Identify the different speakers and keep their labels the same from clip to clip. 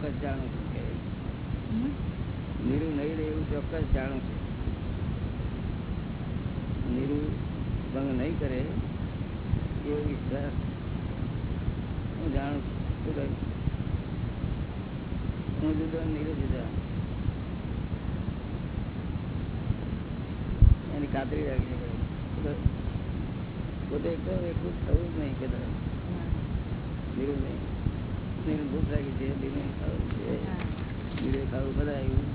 Speaker 1: ચોક્કસ જાણું છું કે નીરુ નહીં રહે એવું ચોક્કસ જાણું છું. નીરુ ભંગ નહીં કરે એવો વિશ્વાસ હું જાણું છું. શું હું જુદો નીરુ જુદા. એની ખાતરી રાખી પોતે એકદમ એકલું થવું જ નહીં કદાચ. નીરુ નહીં. નીરુ ભૂખ લાગી છે નીરુ ખાવું છે. નીરુ ખાવું બધા આવ્યું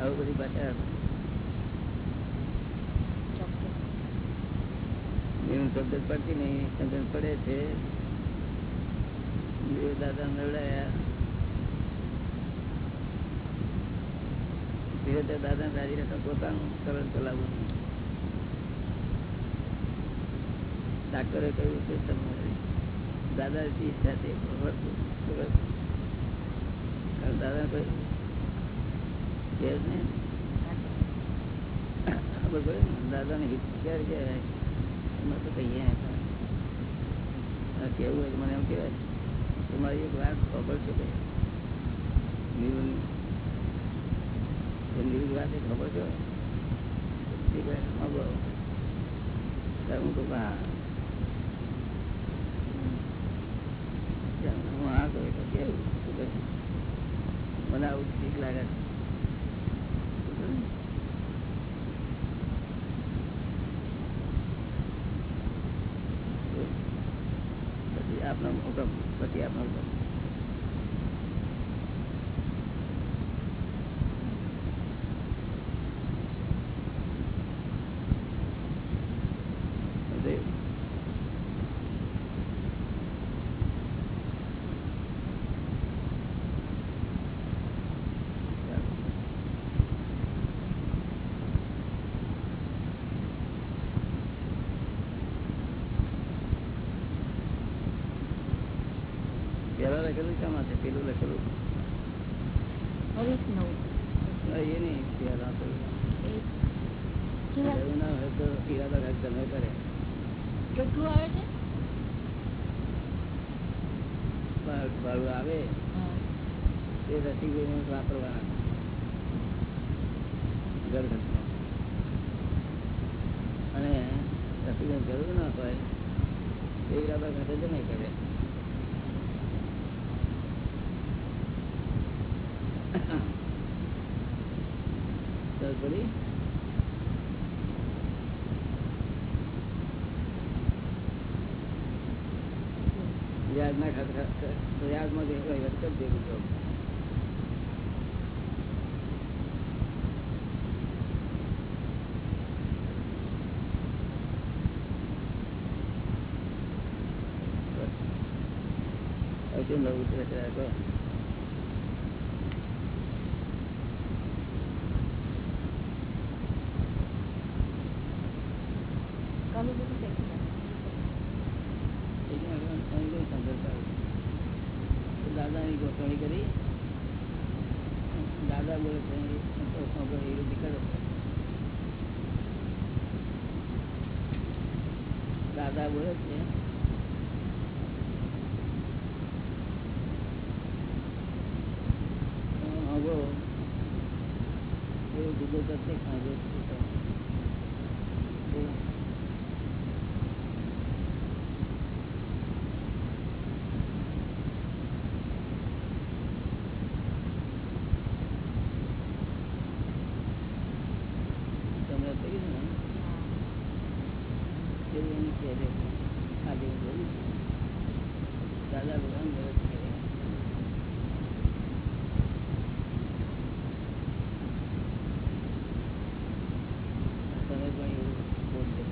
Speaker 1: આવું બધી પાછા
Speaker 2: ચોક્કસ.
Speaker 1: નીરુ પડતી નહીં શબ્દ પડે છે. દાદા નવડાયા. દાદા રાજી પોતાનું સરળ ચલાવવું ડાક્ટરે કહ્યું કે તમે દાદાજી ઈચ્છા છે દાદા કે દાદાને ક્યારે કહેવાય? એમાં તો કહીએ. કેવું હોય મને એમ કહેવાય. તમારી એક વાત ખબર છે નીરુની વાત ખબર છે? હા, કે હા. મને આવું ઠીક લાગે પછી આપનો હુકમ પછી આપનો હુકમ સમજાયું? ચાલો. પેલા લખેલું શા માટે પેલું લખેલું એ નહીં પેલા તો એવું ના હોય તો ઈરાદા રાખ તમે કરે.
Speaker 2: કેટલું આવે છે?
Speaker 1: ભાડું આવે. એ રસીભાઈને વાપરવાના. ઘર અને રસીભાઈ જરૂર ના હોય એ ઈરાદા ઘટે જ નહીં કરે. પડી વ્યાજ ના ખાતે વ્યાજમાં જે વહીવટ કરી દેવું તો નવું છે ત્યારે કહો.
Speaker 2: કાલું બધું શીખી જાય.
Speaker 1: એટલે હવે અહીં કોઈ સંઘર્ષ આવે. તો દાદાની ગોઠવણી કરી દાદા બોલે છે છે. છે એવું બીજો કરશે ખાજો તમને થઈ ગયું ને એવું એની કહેજે આજે હું બોલું છું દાદા ભગવાન મદદ કરે તમે પણ એવું બોલજો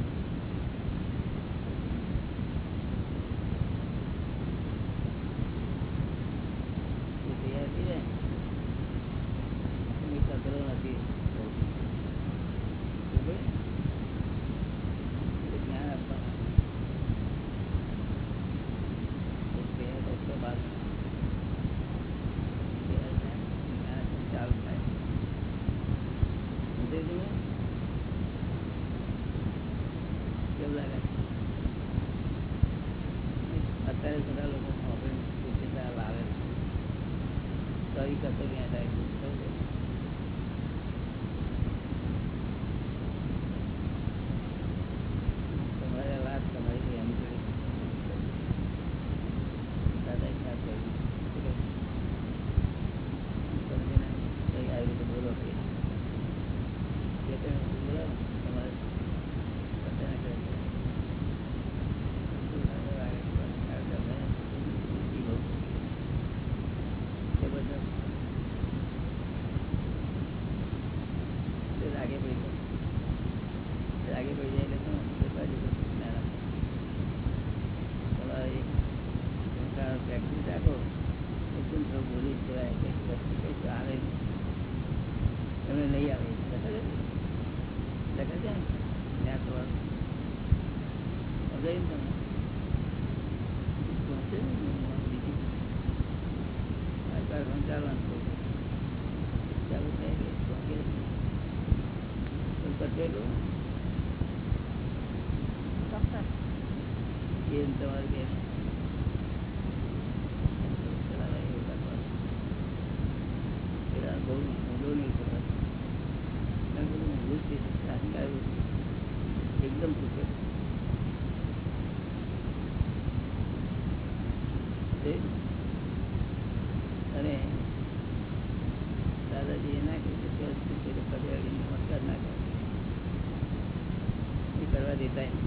Speaker 1: એ તૈયાર થઈ જાય એની કદરો નથી બરોબર? એટલે જ્ઞાન આપવાનું તમારી કસો ત્યાં થાય સમજો? તમારે આ વાત તમારી એમ કરી દાદા એક વાત કરી શું કહ્યું? સમજીને કંઈ આવી રીતે બોલો કે જે કંઈ બોલો તમારે બધાને કહે છે. શું લાગે વાગે આ તમે બુદ્ધિ બહુ એ બધા તે લાગે પડી જાય લાગે પડી જાય એટલે શું એ બાજુ બધું જ્ઞાન આપે. તમારે સંસાર પ્રેક્ટિસ રાખો એકદમ સૌ બોલી જ જવાય કંઈક વસ્તુ કંઈક આવે. એમને નહીં આવે લખે છે? ને? તમારું સમજાયું ને તમને? પહોંચે ને બીજી આ કારણે ચાલવાનું થોડું. ચાલુ થાય એટલે પહોંચે જ. પણ કચેલું
Speaker 2: ચોક્કસ
Speaker 1: બેન તમારી બેન ચલાવે એવું કરવાનું. પેલા બહુ ઊંડો નહીં કરવાનો. કારણ કે બધું ઊંધું જ છે. અહંકાર ઊંધું. એકદમ પૂછે અને દાદાજીએ ના કીધું છે કે પગે નમસ્કાર ના કરે. એ કરવા દેતા છે.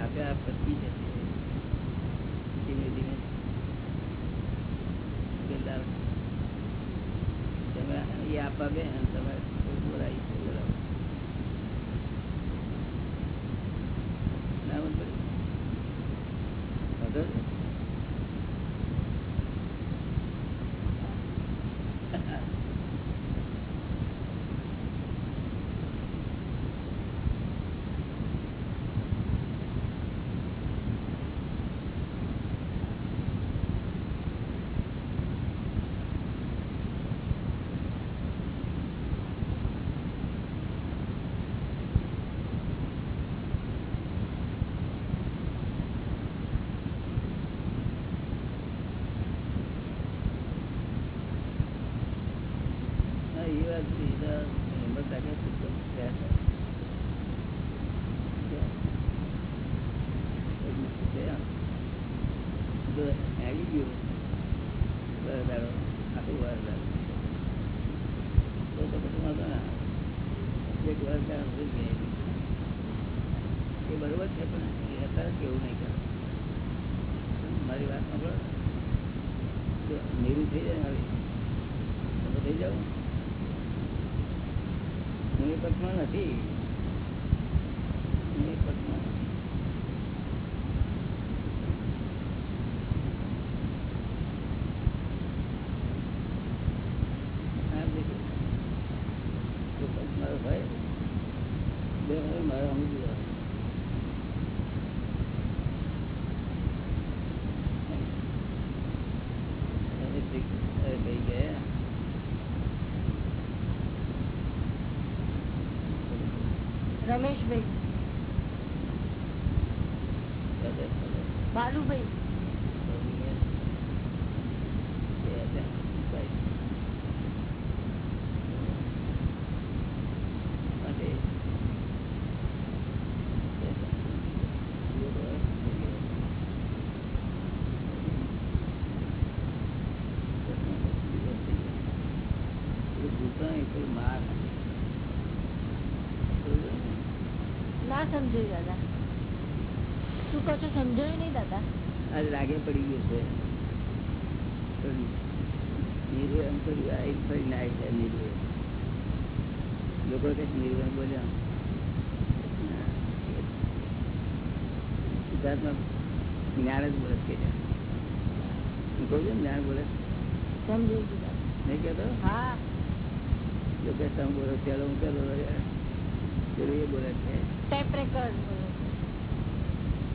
Speaker 1: આપ્યા પછી જશે ધીમે ધીમે તમે એ આપવા બે અને તમે કોઈ બોલાવી છે બોલાવો ના બંધ પડી વાંધો છે? હા, એ વાત છે. એ તો હિંમત રાખે તો તો થયા થાય. એક મિનિટ છે, હા. જો હેડી ગયું વરદારો, આખું વરદાર. તો તો પછી વાંધો ના આવે. એ બરોબર છે, પણ અત્યારે કેવું નહીં કરે મારી વાત સાંભળો. નીરું થઈ જાય મારી. હવે તો થઈ જાવ હું એ પક્ષમાં નથી હું એ પક્ષમાં નથી. હા, બીજું. જો પક્ષ મારો હોય બે હોય મારે સમજી જવાનું. હવે ઠીક. હવે કઈ ગયા
Speaker 2: રમેશભાઈ. બાલુભાઈ ના સમજાયું દાદા શું કહો છો સમજાયું નહીં દાદા
Speaker 1: આજ લાગે પડી ગયું છે નીરુ એમ કર્યું આ એક ફરી ના આવી જાય નીરુ લોકો કે નીરુ એમ બોલ્યા સિદ્ધાર્થમાં જ્ઞાન જ બોલે છે કે હું કહું છું ને જ્ઞાન બોલે
Speaker 2: સમજાઈ ગયું દાદા
Speaker 1: નહીં કહેતો
Speaker 2: હા
Speaker 1: જો કે તમે બોલો ચાલો હું ચાલો પેલું એ બોલે છે
Speaker 2: ટેપ રેકર્ડ બોલે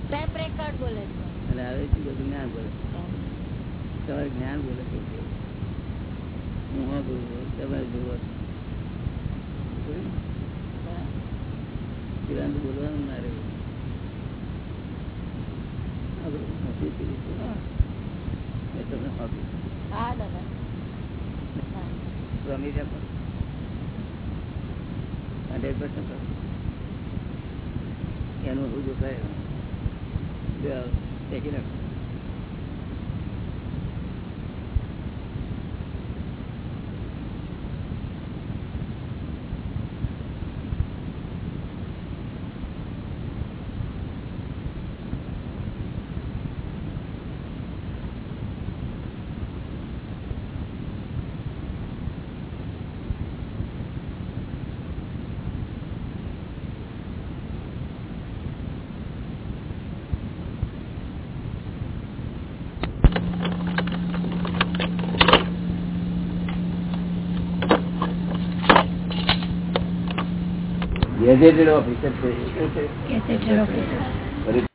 Speaker 2: ટેપ રેકર્ડ બોલે છે.
Speaker 1: અને હવે શું બધું જ્ઞાન બોલે તમારે જ્ઞાન બોલે છે હું હા બોલું તમારે જુઓ પેલા બોલવાનું ના રહ્યું. તમને આપી
Speaker 2: હા દાદા.
Speaker 1: સ્વામી હંડ્રેડ પર્સન્ટ એનું હું જો ગેઝેટેડ ઓફિસર છે.